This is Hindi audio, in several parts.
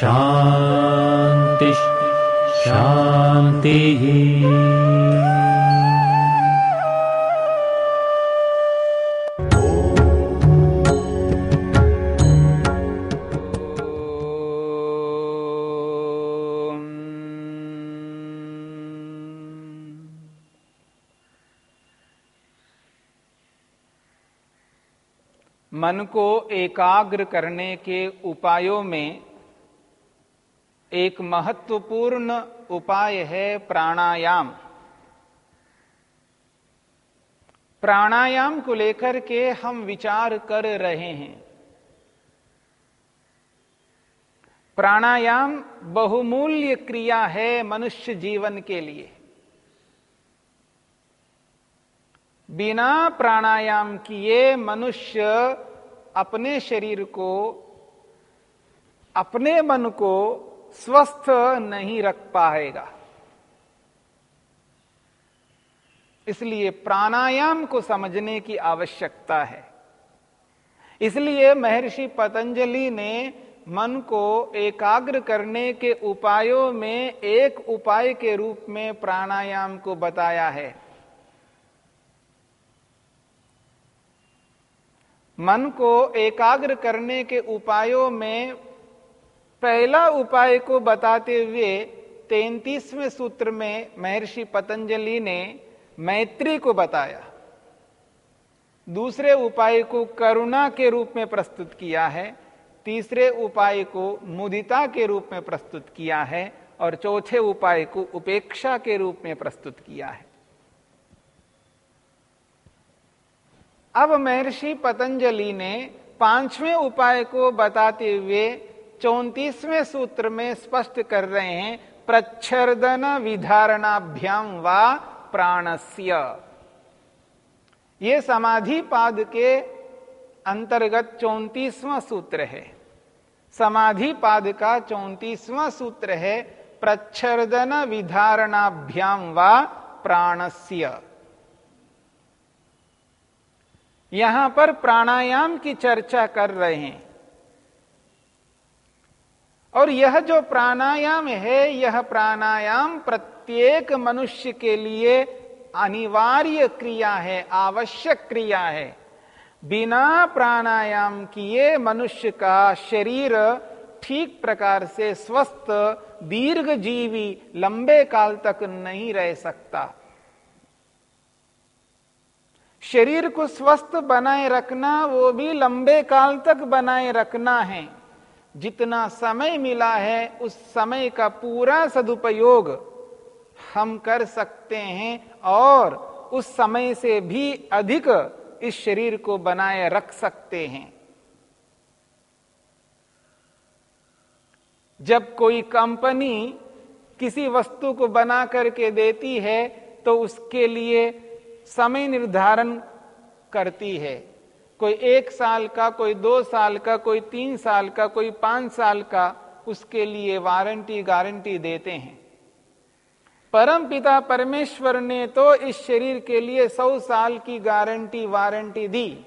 शान्तिः शान्तिः मन को एकाग्र करने के उपायों में एक महत्वपूर्ण उपाय है प्राणायाम। प्राणायाम को लेकर के हम विचार कर रहे हैं। प्राणायाम बहुमूल्य क्रिया है मनुष्य जीवन के लिए। बिना प्राणायाम किए मनुष्य अपने शरीर को, अपने मन को स्वस्थ नहीं रख पाएगा। इसलिए प्राणायाम को समझने की आवश्यकता है। इसलिए महर्षि पतंजलि ने मन को एकाग्र करने के उपायों में एक उपाय के रूप में प्राणायाम को बताया है। मन को एकाग्र करने के उपायों में पहला उपाय को बताते हुए तैतीसवें सूत्र में महर्षि पतंजलि ने मैत्री को बताया। दूसरे उपाय को करुणा के रूप में प्रस्तुत किया है। तीसरे उपाय को मुदिता के रूप में प्रस्तुत किया है और चौथे उपाय को उपेक्षा के रूप में प्रस्तुत किया है। अब महर्षि पतंजलि ने पाँचवें उपाय को बताते हुए चौतीसवें सूत्र में स्पष्ट कर रहे हैं, प्रच्छर्दन विधारणाभ्याम व प्राणस्य। ये समाधि पाद के अंतर्गत चौतीसवां सूत्र है। समाधि पाद का चौतीसवां सूत्र है, प्रच्छर्दन विधारणाभ्याम व प्राणस्य। यहाँ पर प्राणायाम की चर्चा कर रहे हैं। और यह जो प्राणायाम है, यह प्राणायाम प्रत्येक मनुष्य के लिए अनिवार्य क्रिया है, आवश्यक क्रिया है। बिना प्राणायाम किए मनुष्य का शरीर ठीक प्रकार से स्वस्थ दीर्घ जीवी लंबे काल तक नहीं रह सकता। शरीर को स्वस्थ बनाए रखना, वो भी लंबे काल तक बनाए रखना है। जितना समय मिला है, उस समय का पूरा सदुपयोग हम कर सकते हैं और उस समय से भी अधिक इस शरीर को बनाए रख सकते हैं। जब कोई कंपनी किसी वस्तु को बना करके देती है तो उसके लिए समय निर्धारण करती है। कोई एक साल का, कोई दो साल का, कोई तीन साल का, कोई पाँच साल का, उसके लिए वारंटी, गारंटी देते हैं। परम पिता परमेश्वर ने तो इस शरीर के लिए सौ साल की गारंटी, वारंटी दी।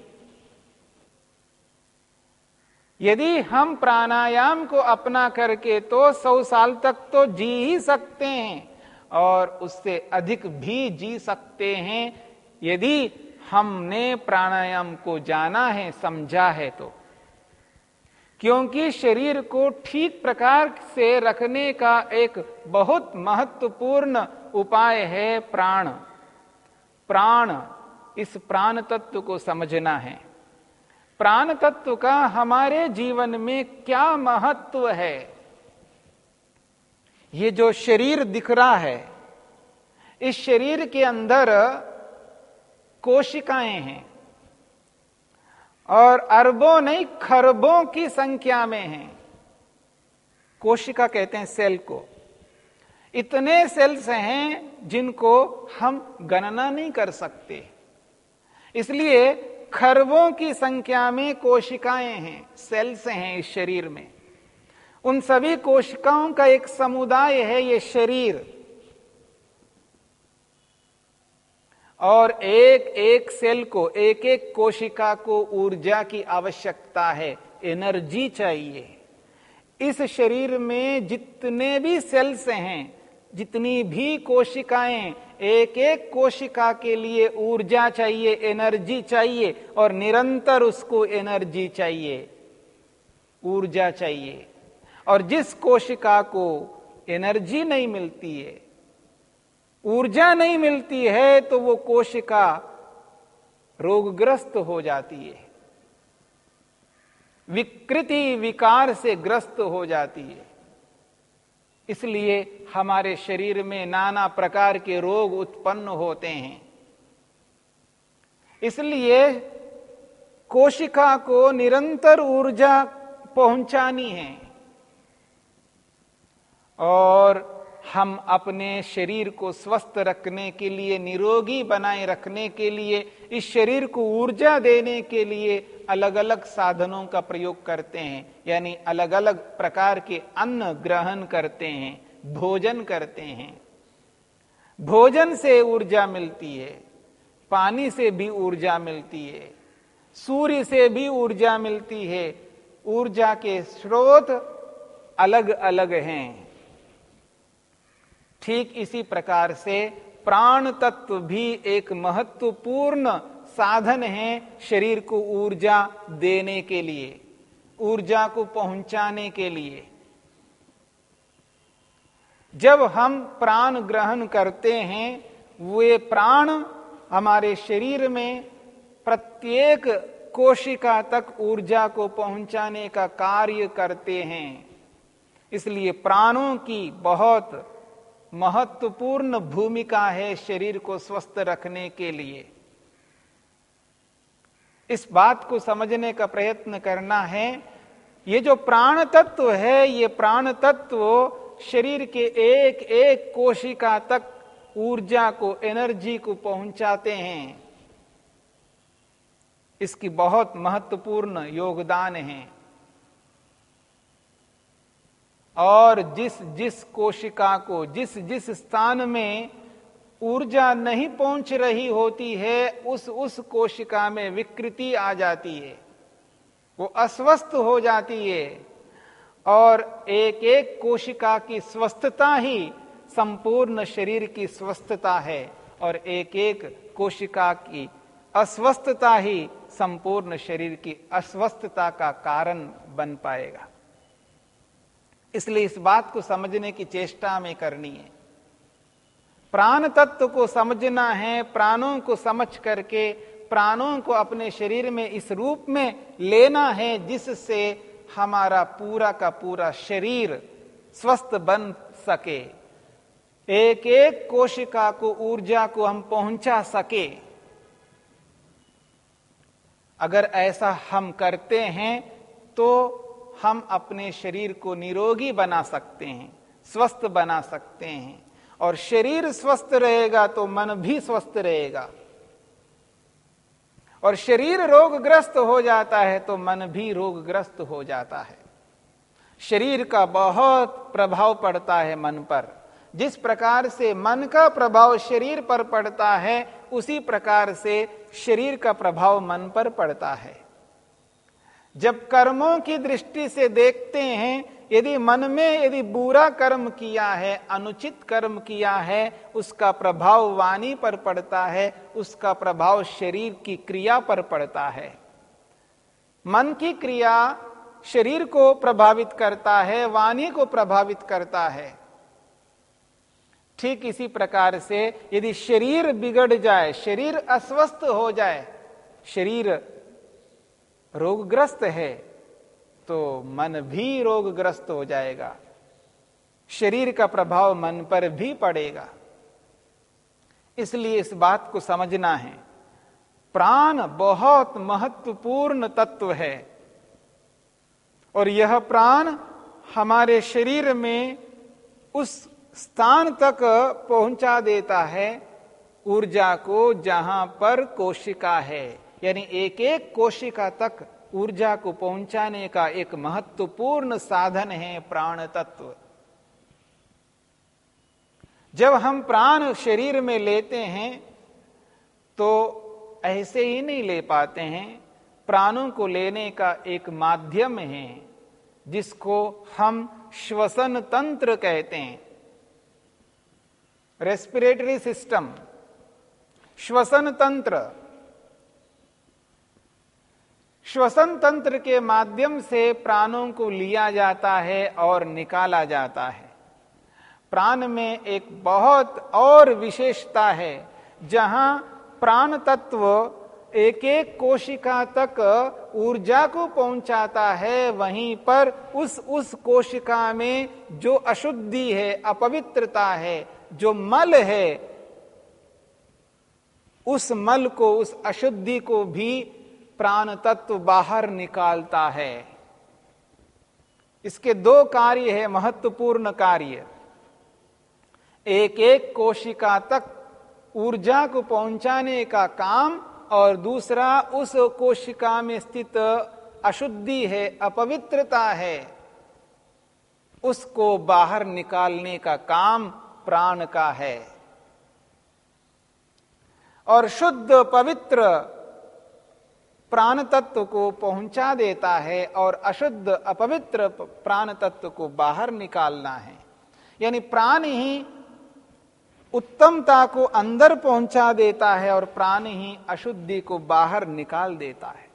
यदि हम प्राणायाम को अपना करके तो सौ साल तक तो जी ही सकते हैं, और उससे अधिक भी जी सकते हैं। यदि हमने प्राणायाम को जाना है, समझा है तो। क्योंकि शरीर को ठीक प्रकार से रखने का एक बहुत महत्वपूर्ण उपाय है प्राण। प्राण, इस प्राण तत्व को समझना है। प्राण तत्व का हमारे जीवन में क्या महत्व है? ये जो शरीर दिख रहा है, इस शरीर के अंदर कोशिकाएँ हैं और अरबों नहीं, खरबों की संख्या में हैं। कोशिका कहते हैं सेल को। इतने सेल्स हैं जिनको हम गणना नहीं कर सकते। इसलिए खरबों की संख्या में कोशिकाएँ हैं, सेल्स हैं इस शरीर में। उन सभी कोशिकाओं का एक समुदाय है ये शरीर। और एक एक सेल को, एक एक कोशिका को ऊर्जा की आवश्यकता है, एनर्जी चाहिए। इस शरीर में जितने भी सेल्स हैं, जितनी भी कोशिकाएँ, एक एक कोशिका के लिए ऊर्जा चाहिए, एनर्जी चाहिए और निरंतर उसको एनर्जी चाहिए, ऊर्जा चाहिए। और जिस कोशिका को एनर्जी नहीं मिलती है ऊर्जा नहीं मिलती है तो वो कोशिका रोगग्रस्त हो जाती है। विकृति विकार से ग्रस्त हो जाती है। इसलिए हमारे शरीर में नाना प्रकार के रोग उत्पन्न होते हैं। इसलिए कोशिका को निरंतर ऊर्जा पहुंचानी है। और हम अपने शरीर को स्वस्थ रखने के लिए, निरोगी बनाए रखने के लिए, इस शरीर को ऊर्जा देने के लिए अलग अलग साधनों का प्रयोग करते हैं। यानी अलग अलग प्रकार के अन्न ग्रहण करते हैं, भोजन करते हैं। भोजन से ऊर्जा मिलती है, पानी से भी ऊर्जा मिलती है, सूर्य से भी ऊर्जा मिलती है। ऊर्जा के स्रोत अलग अलग हैं। ठीक इसी प्रकार से प्राण तत्व भी एक महत्वपूर्ण साधन है शरीर को ऊर्जा देने के लिए, ऊर्जा को पहुँचाने के लिए। जब हम प्राण ग्रहण करते हैं, वे प्राण हमारे शरीर में प्रत्येक कोशिका तक ऊर्जा को पहुँचाने का कार्य करते हैं। इसलिए प्राणों की बहुत महत्वपूर्ण भूमिका है शरीर को स्वस्थ रखने के लिए। इस बात को समझने का प्रयत्न करना है। ये जो प्राण तत्व है, ये प्राण तत्व शरीर के एक एक कोशिका तक ऊर्जा को, एनर्जी को पहुंचाते हैं। इसकी बहुत महत्वपूर्ण योगदान है। और जिस जिस कोशिका को, जिस जिस स्थान में ऊर्जा नहीं पहुँच रही होती है, उस उस कोशिका में विकृति आ जाती है। वो अस्वस्थ हो जाती है और एक एक कोशिका की स्वस्थता ही संपूर्ण शरीर की स्वस्थता है और एक एक कोशिका की अस्वस्थता ही संपूर्ण शरीर की अस्वस्थता का कारण बन पाएगा। इसलिए इस बात को समझने की चेष्टा में करनी है। प्राण तत्व को समझना है, प्राणों को समझ करके प्राणों को अपने शरीर में इस रूप में लेना है जिससे हमारा पूरा का पूरा शरीर स्वस्थ बन सके। एक एक कोशिका को, ऊर्जा को हम पहुँचा सके। अगर ऐसा हम करते हैं तो हम अपने शरीर को निरोगी बना सकते हैं, स्वस्थ बना सकते हैं। और शरीर स्वस्थ रहेगा तो मन भी स्वस्थ रहेगा। और शरीर रोगग्रस्त हो जाता है तो मन भी रोगग्रस्त हो जाता है। शरीर का बहुत प्रभाव पड़ता है मन पर। जिस प्रकार से मन का प्रभाव शरीर पर पड़ता है, उसी प्रकार से शरीर का प्रभाव मन पर पड़ता है। जब कर्मों की दृष्टि से देखते हैं, यदि मन में यदि बुरा कर्म किया है, अनुचित कर्म किया है, उसका प्रभाव वाणी पर पड़ता है, उसका प्रभाव शरीर की क्रिया पर पड़ता है। मन की क्रिया शरीर को प्रभावित करता है, वाणी को प्रभावित करता है। ठीक इसी प्रकार से यदि शरीर बिगड़ जाए, शरीर अस्वस्थ हो जाए, शरीर रोगग्रस्त है तो मन भी रोगग्रस्त हो जाएगा। शरीर का प्रभाव मन पर भी पड़ेगा। इसलिए इस बात को समझना है। प्राण बहुत महत्वपूर्ण तत्व है। और यह प्राण हमारे शरीर में उस स्थान तक पहुँचा देता है, ऊर्जा को जहाँ पर कोशिका है। यानी एक एक कोशिका तक ऊर्जा को पहुँचाने का एक महत्वपूर्ण साधन है प्राण तत्व जब हम प्राण शरीर में लेते हैं तो ऐसे ही नहीं ले पाते हैं। प्राणों को लेने का एक माध्यम है, जिसको हम श्वसन तंत्र कहते हैं। रेस्पिरेटरी सिस्टम, श्वसन तंत्र श्वसन तंत्र के माध्यम से प्राणों को लिया जाता है और निकाला जाता है। प्राण में एक बहुत और विशेषता है, जहाँ प्राण तत्व एक एक कोशिका तक ऊर्जा को पहुंचाता है, वहीं पर उस उस कोशिका में जो अशुद्धि है, अपवित्रता है, जो मल है, उस मल को, उस अशुद्धि को भी प्राण तत्व बाहर निकालता है। इसके दो कार्य है, महत्वपूर्ण कार्य। एक एक कोशिका तक ऊर्जा को पहुँचाने का काम और दूसरा उस कोशिका में स्थित अशुद्धि है, अपवित्रता है। उसको बाहर निकालने का काम प्राण का है। और शुद्ध, पवित्र प्राण तत्व को पहुँचा देता है और अशुद्ध, अपवित्र प्राण तत्व को बाहर निकालना है। यानी प्राण ही उत्तमता को अंदर पहुँचा देता है और प्राण ही अशुद्धि को बाहर निकाल देता है।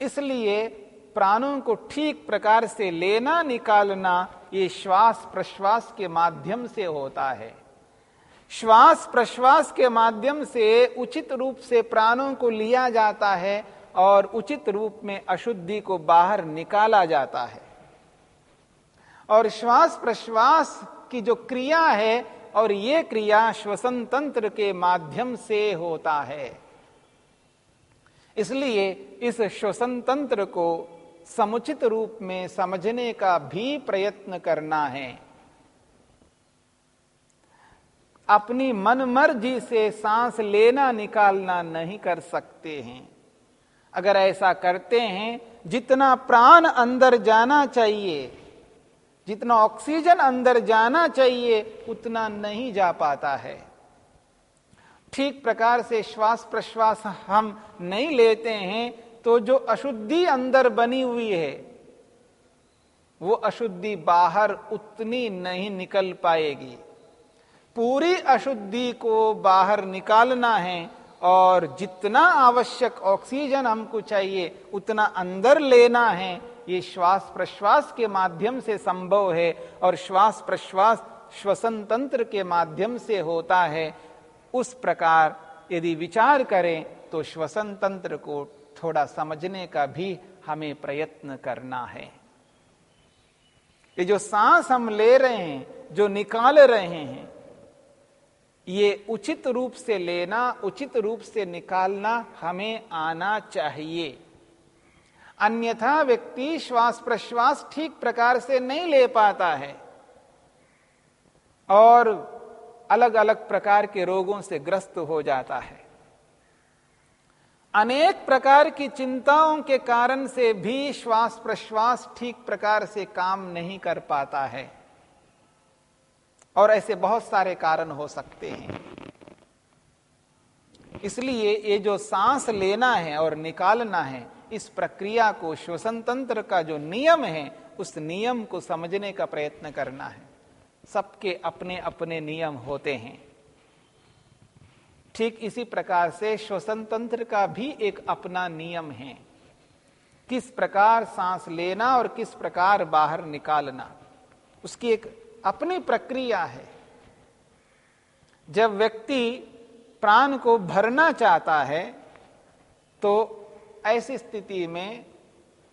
इसलिए प्राणों को ठीक प्रकार से लेना, निकालना, ये श्वास प्रश्वास के माध्यम से होता है। श्वास प्रश्वास के माध्यम से उचित रूप से प्राणों को लिया जाता है और उचित रूप में अशुद्धि को बाहर निकाला जाता है। और श्वास प्रश्वास की जो क्रिया है और ये क्रिया श्वसन तंत्र के माध्यम से होता है। इसलिए इस श्वसन तंत्र को समुचित रूप में समझने का भी प्रयत्न करना है। अपनी मन मर्ज़ी से सांस लेना, निकालना नहीं कर सकते हैं। अगर ऐसा करते हैं, जितना प्राण अंदर जाना चाहिए, जितना ऑक्सीजन अंदर जाना चाहिए, उतना नहीं जा पाता है। ठीक प्रकार से श्वास प्रश्वास हम नहीं लेते हैं तो जो अशुद्धि अंदर बनी हुई है, वो अशुद्धि बाहर उतनी नहीं निकल पाएगी। पूरी अशुद्धि को बाहर निकालना है और जितना आवश्यक ऑक्सीजन हमको चाहिए, उतना अंदर लेना है। ये श्वास प्रश्वास के माध्यम से संभव है और श्वास प्रश्वास श्वसन तंत्र के माध्यम से होता है। उस प्रकार यदि विचार करें तो श्वसन तंत्र को थोड़ा समझने का भी हमें प्रयत्न करना है। ये जो सांस हम ले रहे हैं, जो निकाल रहे हैं ये उचित रूप से लेना, उचित रूप से निकालना हमें आना चाहिए। अन्यथा व्यक्ति श्वास प्रश्वास ठीक प्रकार से नहीं ले पाता है और अलग अलग प्रकार के रोगों से ग्रस्त हो जाता है। अनेक प्रकार की चिंताओं के कारण से भी श्वास प्रश्वास ठीक प्रकार से काम नहीं कर पाता है। और ऐसे बहुत सारे कारण हो सकते हैं। इसलिए ये जो सांस लेना है और निकालना है, इस प्रक्रिया को श्वसन तंत्र का जो नियम है, उस नियम को समझने का प्रयत्न करना है। सबके अपने अपने नियम होते हैं। ठीक इसी प्रकार से श्वसन तंत्र का भी एक अपना नियम है। किस प्रकार सांस लेना और किस प्रकार बाहर निकालना, उसकी एक अपनी प्रक्रिया है। जब व्यक्ति प्राण को भरना चाहता है तो ऐसी स्थिति में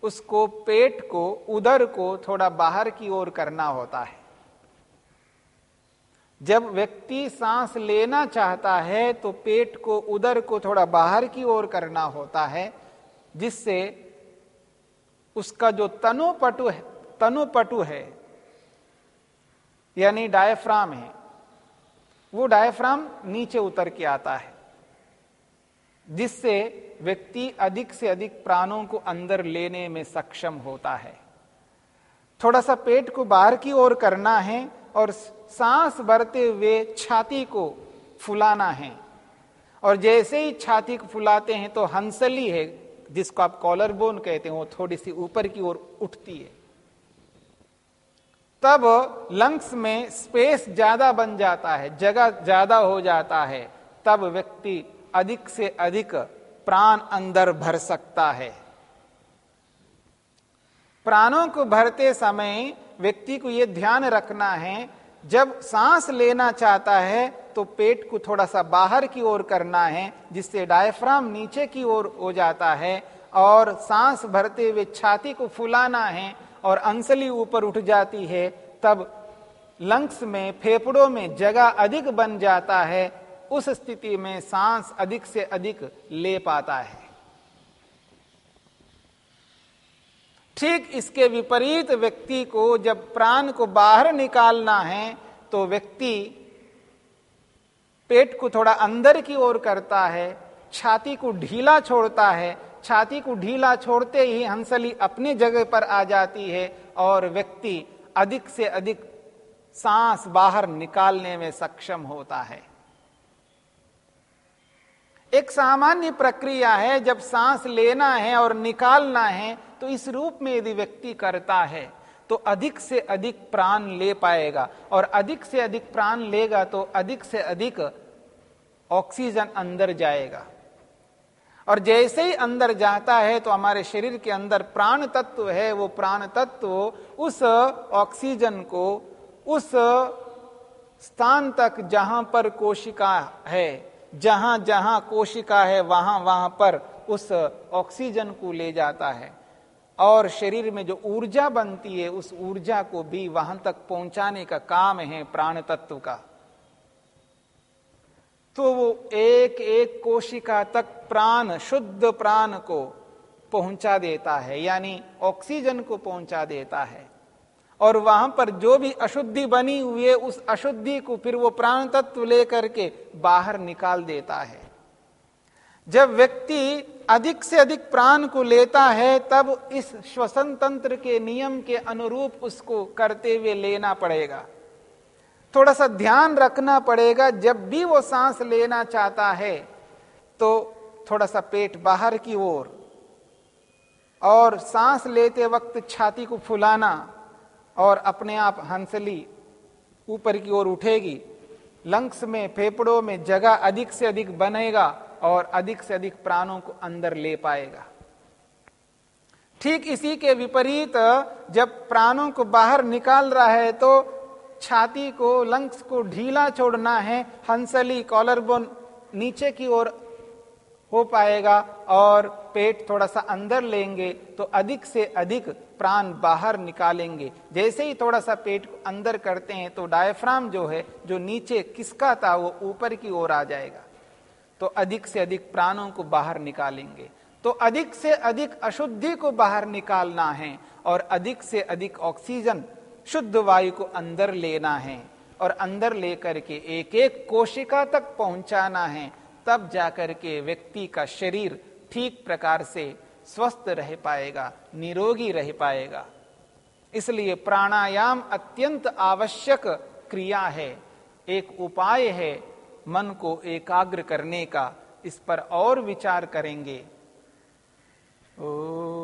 उसको पेट को, उदर को थोड़ा बाहर की ओर करना होता है। जब व्यक्ति सांस लेना चाहता है तो पेट को, उदर को थोड़ा बाहर की ओर करना होता है, जिससे उसका जो तनुपटु है तनुपटु है यानी डायफ्राम है। वो डायफ्राम नीचे उतर के आता है, जिससे व्यक्ति अधिक से अधिक प्राणों को अंदर लेने में सक्षम होता है। थोड़ा सा पेट को बाहर की ओर करना है और सांस भरते हुए छाती को फुलाना है। और जैसे ही छाती को फुलाते हैं तो हंसली है, जिसको आप कॉलर बोन कहते हैं, वो थोड़ी सी ऊपर की ओर उठती है। तब लंग्स में स्पेस ज़्यादा बन जाता है, जगह ज़्यादा हो जाता है, तब व्यक्ति अधिक से अधिक प्राण अंदर भर सकता है। प्राणों को भरते समय व्यक्ति को यह ध्यान रखना है, जब सांस लेना चाहता है तो पेट को थोड़ा सा बाहर की ओर करना है, जिससे डायफ्राम नीचे की ओर हो जाता है, और सांस भरते हुए छाती को फुलाना है और अंसली ऊपर उठ जाती है, तब लंग्स में, फेफड़ों में जगह अधिक बन जाता है, उस स्थिति में सांस अधिक से अधिक ले पाता है। ठीक इसके विपरीत व्यक्ति को जब प्राण को बाहर निकालना है तो व्यक्ति पेट को थोड़ा अंदर की ओर करता है, छाती को ढीला छोड़ता है छाती को ढीला छोड़ते ही हंसली अपनी जगह पर आ जाती है और व्यक्ति अधिक से अधिक सांस बाहर निकालने में सक्षम होता है। एक सामान्य प्रक्रिया है, जब सांस लेना है और निकालना है तो इस रूप में यदि व्यक्ति करता है तो अधिक से अधिक प्राण ले पाएगा। और अधिक से अधिक प्राण लेगा तो अधिक से अधिक ऑक्सीजन अंदर जाएगा। और जैसे ही अंदर जाता है तो हमारे शरीर के अंदर प्राण तत्व है, वो प्राण तत्व उस ऑक्सीजन को उस स्थान तक जहाँ पर कोशिका है, जहाँ जहाँ कोशिका है, वहाँ वहाँ पर उस ऑक्सीजन को ले जाता है। और शरीर में जो ऊर्जा बनती है, उस ऊर्जा को भी वहाँ तक पहुँचाने का काम है प्राण तत्व का। तो वो एक एक कोशिका तक प्राण, शुद्ध प्राण को पहुँचा देता है, यानी ऑक्सीजन को पहुँचा देता है। और वहाँ पर जो भी अशुद्धि बनी हुई है, उस अशुद्धि को फिर वो प्राण तत्व लेकर के बाहर निकाल देता है। जब व्यक्ति अधिक से अधिक प्राण को लेता है, तब इस श्वसन तंत्र के नियम के अनुरूप उसको करते हुए लेना पड़ेगा। थोड़ा सा ध्यान रखना पड़ेगा जब भी वो सांस लेना चाहता है तो थोड़ा सा पेट बाहर की ओर और, सांस लेते वक्त छाती को फुलाना और अपने आप हंसली ऊपर की ओर उठेगी। लंग्स में फेफड़ों में जगह अधिक से अधिक बनेगा और अधिक से अधिक प्राणों को अंदर ले पाएगा। ठीक इसी के विपरीत जब प्राणों को बाहर निकाल रहा है तो छाती को, लंग्स को ढीला छोड़ना है, हंसली कॉलर बोन नीचे की ओर हो पाएगा और पेट थोड़ा सा अंदर लेंगे तो अधिक से अधिक प्राण बाहर निकालेंगे। जैसे ही थोड़ा सा पेट को अंदर करते हैं तो डायफ्राम जो है, जो नीचे किसका था वो ऊपर की ओर आ जाएगा। तो अधिक से अधिक प्राणों को बाहर निकालेंगे। तो अधिक से अधिक अशुद्धि को बाहर निकालना है और अधिक से अधिक ऑक्सीजन शुद्ध वायु को अंदर लेना है और अंदर लेकर के एक एक कोशिका तक पहुंचाना है, तब जाकर के व्यक्ति का शरीर ठीक प्रकार से स्वस्थ रह पाएगा, निरोगी रह पाएगा। इसलिए प्राणायाम अत्यंत आवश्यक क्रिया है। एक उपाय है मन को एकाग्र करने का, इस पर और विचार करेंगे। ओ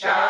शान्तिः शान्तिः शान्तिः